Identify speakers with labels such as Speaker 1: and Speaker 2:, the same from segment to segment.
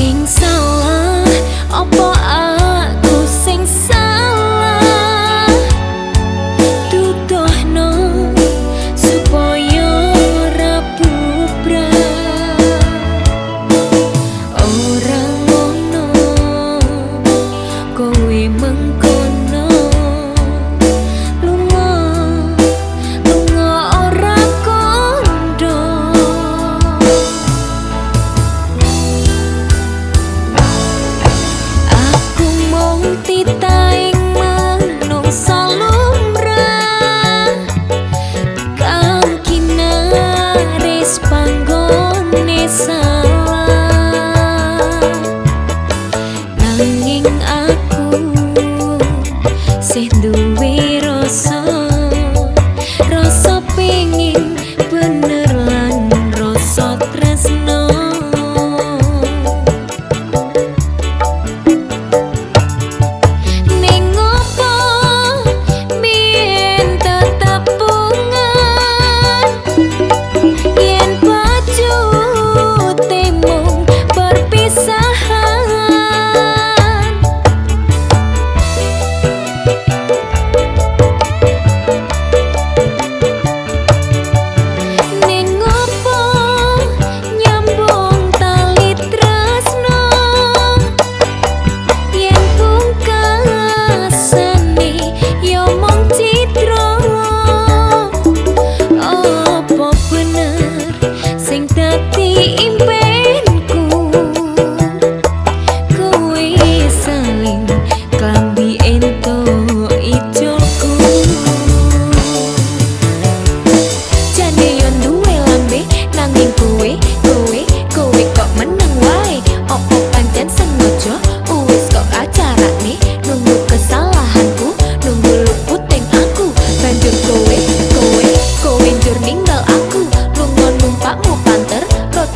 Speaker 1: things Sin duda.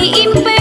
Speaker 1: imperfect.